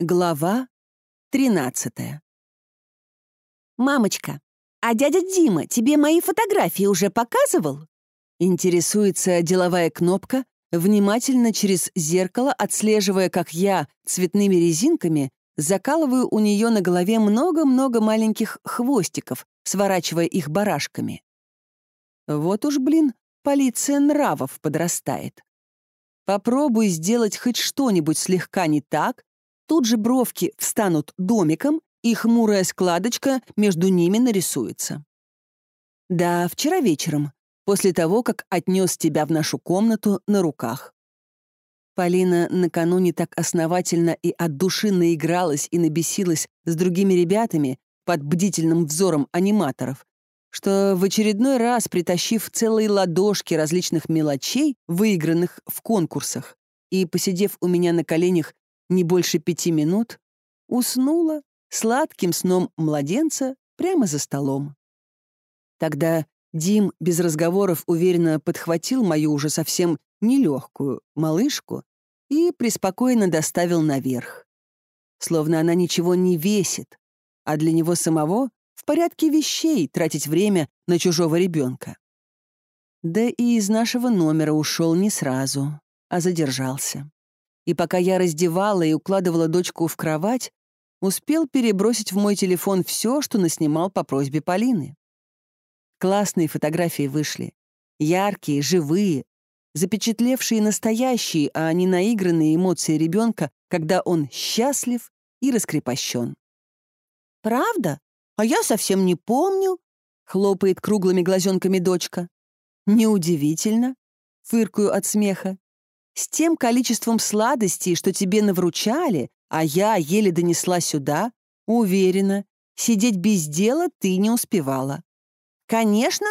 Глава 13 «Мамочка, а дядя Дима тебе мои фотографии уже показывал?» Интересуется деловая кнопка, внимательно через зеркало отслеживая, как я цветными резинками закалываю у нее на голове много-много маленьких хвостиков, сворачивая их барашками. Вот уж, блин, полиция нравов подрастает. Попробуй сделать хоть что-нибудь слегка не так, Тут же бровки встанут домиком, и хмурая складочка между ними нарисуется. Да, вчера вечером, после того, как отнес тебя в нашу комнату на руках. Полина накануне так основательно и от души наигралась и набесилась с другими ребятами под бдительным взором аниматоров, что в очередной раз, притащив целые ладошки различных мелочей, выигранных в конкурсах, и посидев у меня на коленях не больше пяти минут, уснула сладким сном младенца прямо за столом. Тогда Дим без разговоров уверенно подхватил мою уже совсем нелегкую малышку и преспокойно доставил наверх. Словно она ничего не весит, а для него самого в порядке вещей тратить время на чужого ребенка. Да и из нашего номера ушел не сразу, а задержался и пока я раздевала и укладывала дочку в кровать, успел перебросить в мой телефон все, что наснимал по просьбе Полины. Классные фотографии вышли. Яркие, живые, запечатлевшие настоящие, а не наигранные эмоции ребенка, когда он счастлив и раскрепощен. «Правда? А я совсем не помню», — хлопает круглыми глазенками дочка. «Неудивительно», — фыркаю от смеха. С тем количеством сладостей, что тебе навручали, а я еле донесла сюда, уверена, сидеть без дела ты не успевала. Конечно.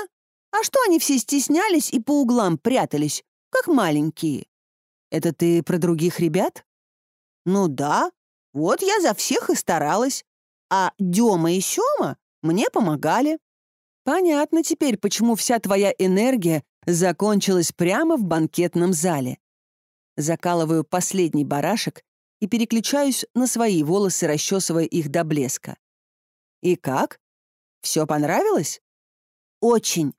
А что они все стеснялись и по углам прятались, как маленькие? Это ты про других ребят? Ну да, вот я за всех и старалась. А Дема и Сёма мне помогали. Понятно теперь, почему вся твоя энергия закончилась прямо в банкетном зале закалываю последний барашек и переключаюсь на свои волосы, расчесывая их до блеска. И как? Все понравилось? Очень.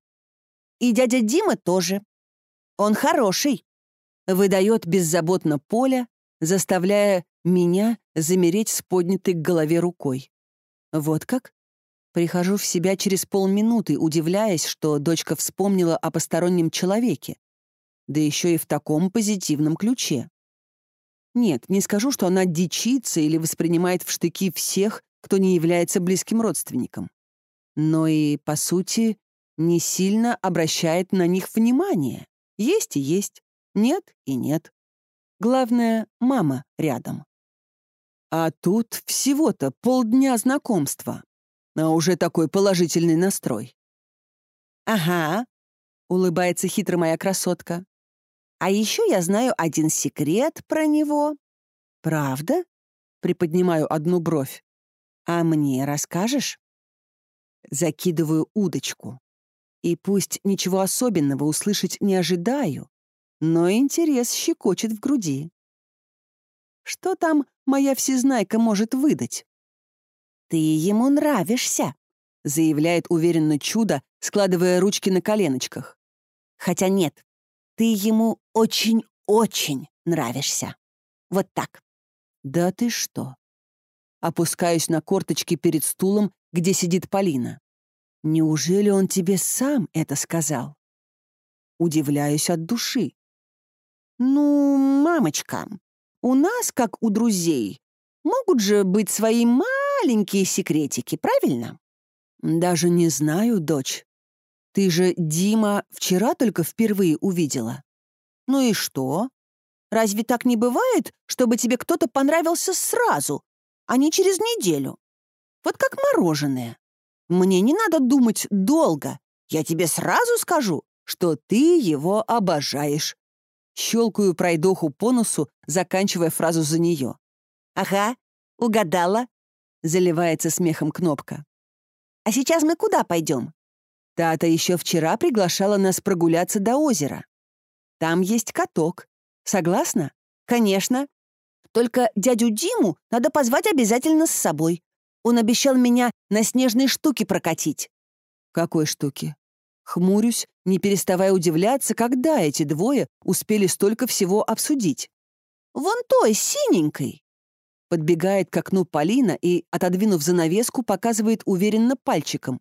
И дядя Дима тоже. Он хороший. Выдает беззаботно Поля, заставляя меня замереть с поднятой к голове рукой. Вот как? Прихожу в себя через полминуты, удивляясь, что дочка вспомнила о постороннем человеке да еще и в таком позитивном ключе. Нет, не скажу, что она дичится или воспринимает в штыки всех, кто не является близким родственником. Но и, по сути, не сильно обращает на них внимание. Есть и есть, нет и нет. Главное, мама рядом. А тут всего-то полдня знакомства, а уже такой положительный настрой. «Ага», — улыбается хитро моя красотка. А еще я знаю один секрет про него». «Правда?» — приподнимаю одну бровь. «А мне расскажешь?» Закидываю удочку. И пусть ничего особенного услышать не ожидаю, но интерес щекочет в груди. Что там моя всезнайка может выдать? «Ты ему нравишься», — заявляет уверенно чудо, складывая ручки на коленочках. «Хотя нет, ты ему очень-очень нравишься. Вот так. Да ты что? Опускаюсь на корточки перед стулом, где сидит Полина. Неужели он тебе сам это сказал? Удивляюсь от души. Ну, мамочка, у нас, как у друзей, могут же быть свои маленькие секретики, правильно? Даже не знаю, дочь. Ты же Дима вчера только впервые увидела. Ну и что? Разве так не бывает, чтобы тебе кто-то понравился сразу, а не через неделю? Вот как мороженое. Мне не надо думать долго. Я тебе сразу скажу, что ты его обожаешь. Щелкаю пройдоху по носу, заканчивая фразу за нее. «Ага, угадала», — заливается смехом кнопка. «А сейчас мы куда пойдем?» Тата еще вчера приглашала нас прогуляться до озера. Там есть каток. Согласна? Конечно. Только дядю Диму надо позвать обязательно с собой. Он обещал меня на снежной штуке прокатить». «Какой штуке?» Хмурюсь, не переставая удивляться, когда эти двое успели столько всего обсудить. «Вон той, синенькой!» Подбегает к окну Полина и, отодвинув занавеску, показывает уверенно пальчиком.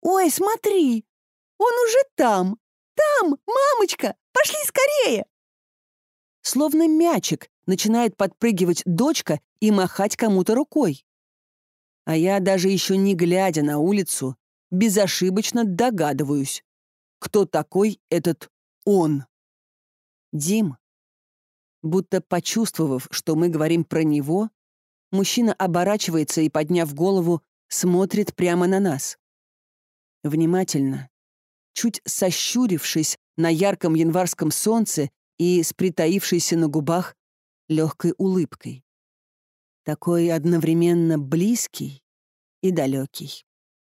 «Ой, смотри! Он уже там! Там! Мамочка! Пошли скорее!» Словно мячик начинает подпрыгивать дочка и махать кому-то рукой. А я, даже еще не глядя на улицу, безошибочно догадываюсь, кто такой этот он. Дим. Будто почувствовав, что мы говорим про него, мужчина оборачивается и, подняв голову, смотрит прямо на нас. Внимательно, чуть сощурившись на ярком январском солнце и с притаившейся на губах легкой улыбкой. Такой одновременно близкий и далекий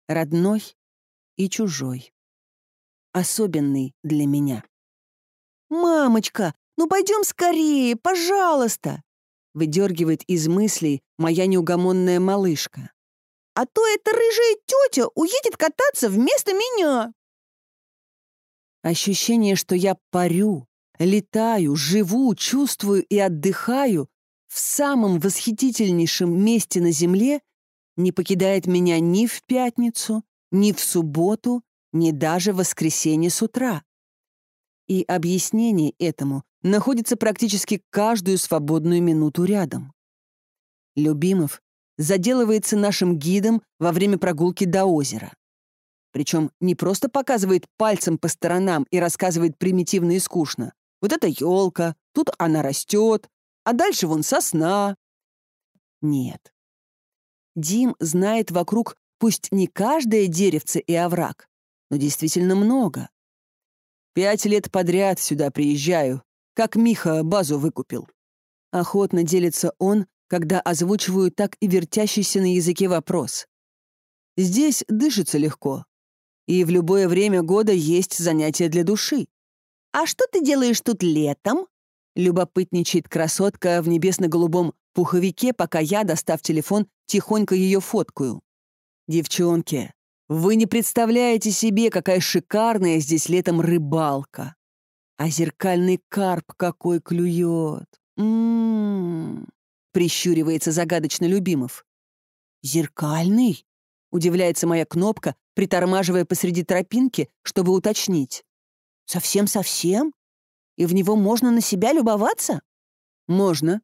родной и чужой. Особенный для меня. «Мамочка, ну пойдем скорее, пожалуйста!» выдергивает из мыслей моя неугомонная малышка. «А то эта рыжая тетя уедет кататься вместо меня!» Ощущение, что я парю, летаю, живу, чувствую и отдыхаю в самом восхитительнейшем месте на Земле не покидает меня ни в пятницу, ни в субботу, ни даже в воскресенье с утра. И объяснение этому находится практически каждую свободную минуту рядом. Любимов заделывается нашим гидом во время прогулки до озера. Причем не просто показывает пальцем по сторонам и рассказывает примитивно и скучно. Вот это елка, тут она растет, а дальше вон сосна. Нет. Дим знает вокруг пусть не каждое деревце и овраг, но действительно много. Пять лет подряд сюда приезжаю, как Миха базу выкупил. Охотно делится он, когда озвучиваю так и вертящийся на языке вопрос. Здесь дышится легко, и в любое время года есть занятия для души. «А что ты делаешь тут летом?» Любопытничает красотка в небесно-голубом пуховике, пока я, достав телефон, тихонько ее фоткаю. Девчонки, вы не представляете себе, какая шикарная здесь летом рыбалка. А зеркальный карп какой клюет. М-м-м, прищуривается загадочно Любимов. Зеркальный? Удивляется моя кнопка, притормаживая посреди тропинки, чтобы уточнить. Совсем-совсем? И в него можно на себя любоваться? Можно.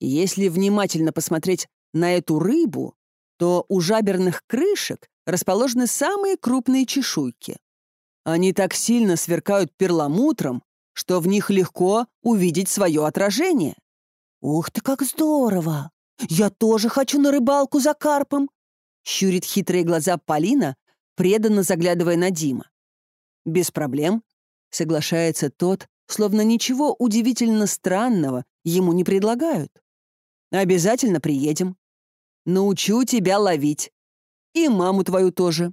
Если внимательно посмотреть на эту рыбу, то у жаберных крышек расположены самые крупные чешуйки. Они так сильно сверкают перламутром, что в них легко увидеть свое отражение. «Ух ты, как здорово! Я тоже хочу на рыбалку за карпом!» щурит хитрые глаза Полина, преданно заглядывая на Дима. «Без проблем», — соглашается тот, словно ничего удивительно странного ему не предлагают. Обязательно приедем. Научу тебя ловить. И маму твою тоже».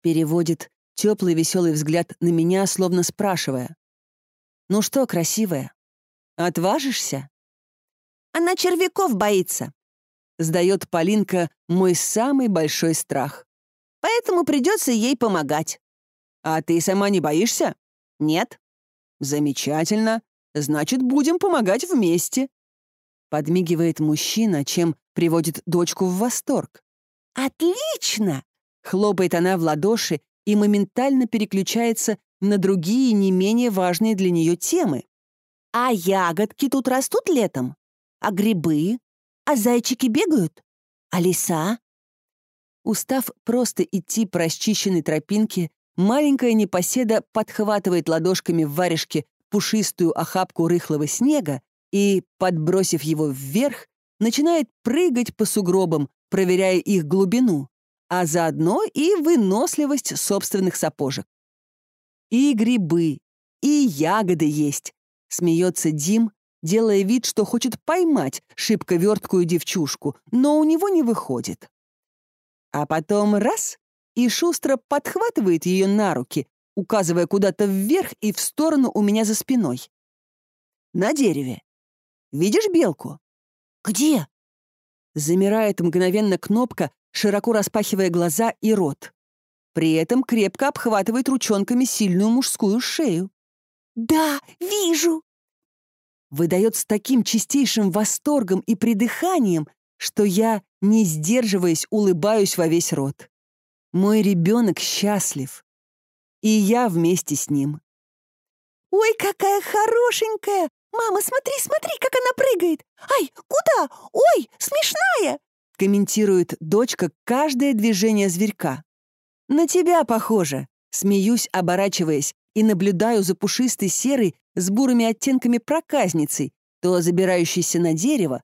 Переводит теплый веселый взгляд на меня, словно спрашивая. «Ну что, красивая, отважишься?» «Она червяков боится», — сдает Полинка мой самый большой страх. «Поэтому придется ей помогать». «А ты сама не боишься?» «Нет». «Замечательно. Значит, будем помогать вместе. Подмигивает мужчина, чем приводит дочку в восторг. «Отлично!» — хлопает она в ладоши и моментально переключается на другие не менее важные для нее темы. «А ягодки тут растут летом? А грибы? А зайчики бегают? А лиса?» Устав просто идти по расчищенной тропинке, маленькая непоседа подхватывает ладошками в варежке пушистую охапку рыхлого снега и, подбросив его вверх, начинает прыгать по сугробам, проверяя их глубину, а заодно и выносливость собственных сапожек. «И грибы, и ягоды есть», — смеется Дим, делая вид, что хочет поймать шибко верткую девчушку, но у него не выходит. А потом раз — и шустро подхватывает ее на руки, указывая куда-то вверх и в сторону у меня за спиной. На дереве Видишь белку?» «Где?» Замирает мгновенно кнопка, широко распахивая глаза и рот. При этом крепко обхватывает ручонками сильную мужскую шею. «Да, вижу!» Выдает с таким чистейшим восторгом и придыханием, что я, не сдерживаясь, улыбаюсь во весь рот. Мой ребенок счастлив. И я вместе с ним. «Ой, какая хорошенькая! Мама, смотри, смотри, как она прыгает! Ай, куда? Ой, смешная!» комментирует дочка каждое движение зверька. «На тебя похоже!» Смеюсь, оборачиваясь, и наблюдаю за пушистой серой с бурыми оттенками проказницей, то забирающейся на дерево,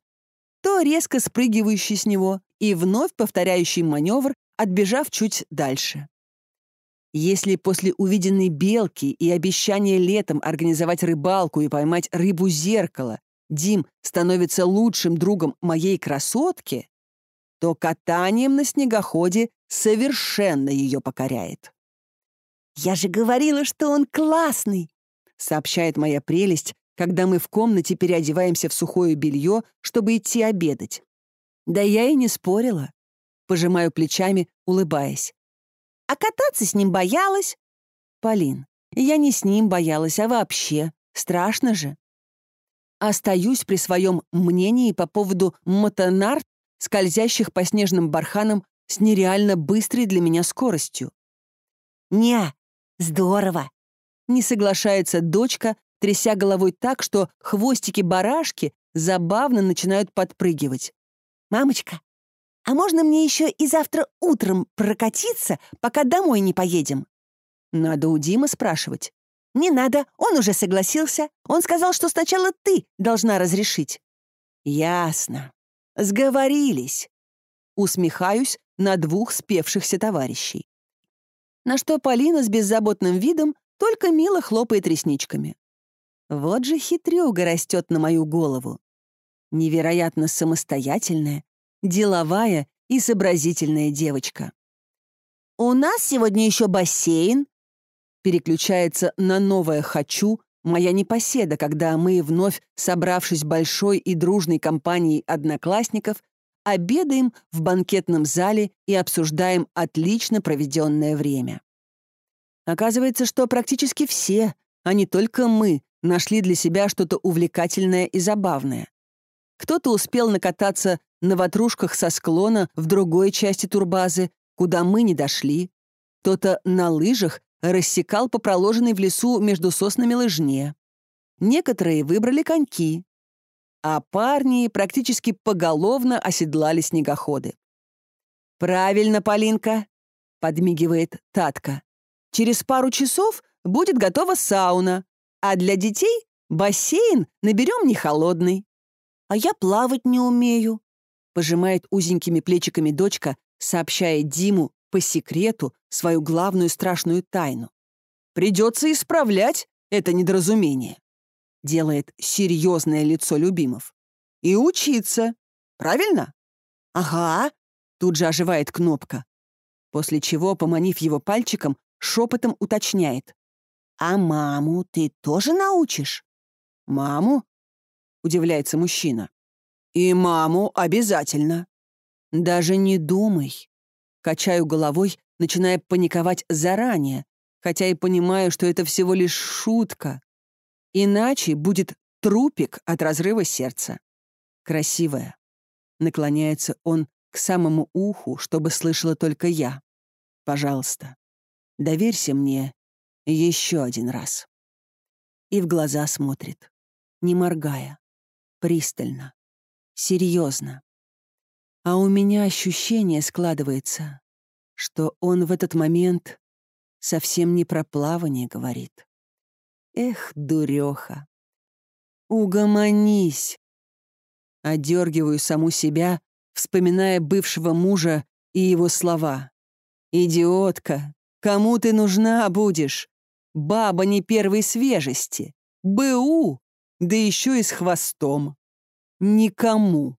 то резко спрыгивающей с него и вновь повторяющий маневр, отбежав чуть дальше. Если после увиденной белки и обещания летом организовать рыбалку и поймать рыбу-зеркало Дим становится лучшим другом моей красотки, то катанием на снегоходе совершенно ее покоряет. «Я же говорила, что он классный!» сообщает моя прелесть, когда мы в комнате переодеваемся в сухое белье, чтобы идти обедать. Да я и не спорила. Пожимаю плечами, улыбаясь. А кататься с ним боялась? Полин, я не с ним боялась, а вообще. Страшно же. Остаюсь при своем мнении по поводу мотонарт, скользящих по снежным барханам с нереально быстрой для меня скоростью. «Не, здорово!» Не соглашается дочка, тряся головой так, что хвостики барашки забавно начинают подпрыгивать. «Мамочка, а можно мне еще и завтра утром прокатиться, пока домой не поедем?» Надо у Димы спрашивать. «Не надо, он уже согласился. Он сказал, что сначала ты должна разрешить». «Ясно. Сговорились». Усмехаюсь на двух спевшихся товарищей. На что Полина с беззаботным видом только мило хлопает ресничками. Вот же хитрюга растет на мою голову. Невероятно самостоятельная, деловая и сообразительная девочка. «У нас сегодня еще бассейн», переключается на новое «хочу» моя непоседа, когда мы, вновь собравшись большой и дружной компанией одноклассников, обедаем в банкетном зале и обсуждаем отлично проведенное время. Оказывается, что практически все, а не только мы, нашли для себя что-то увлекательное и забавное. Кто-то успел накататься на ватрушках со склона в другой части турбазы, куда мы не дошли. Кто-то на лыжах рассекал по проложенной в лесу между соснами лыжне. Некоторые выбрали коньки. А парни практически поголовно оседлали снегоходы. «Правильно, Полинка», — подмигивает Татка. «Через пару часов будет готова сауна, а для детей бассейн наберем не холодный». «А я плавать не умею», пожимает узенькими плечиками дочка, сообщая Диму по секрету свою главную страшную тайну. «Придется исправлять это недоразумение», — делает серьезное лицо Любимов. «И учиться. Правильно?» «Ага», — тут же оживает кнопка. После чего, поманив его пальчиком, шепотом уточняет. «А маму ты тоже научишь?» «Маму?» — удивляется мужчина. «И маму обязательно». «Даже не думай». Качаю головой, начиная паниковать заранее, хотя и понимаю, что это всего лишь шутка. Иначе будет трупик от разрыва сердца. Красивая. Наклоняется он к самому уху, чтобы слышала только я. Пожалуйста, доверься мне еще один раз. И в глаза смотрит, не моргая, пристально серьезно. А у меня ощущение складывается, что он в этот момент совсем не про плавание говорит. Эх, дуреха. Угомонись. Одергиваю саму себя, вспоминая бывшего мужа и его слова. «Идиотка, кому ты нужна будешь? Баба не первой свежести. БУ, да еще и с хвостом никому.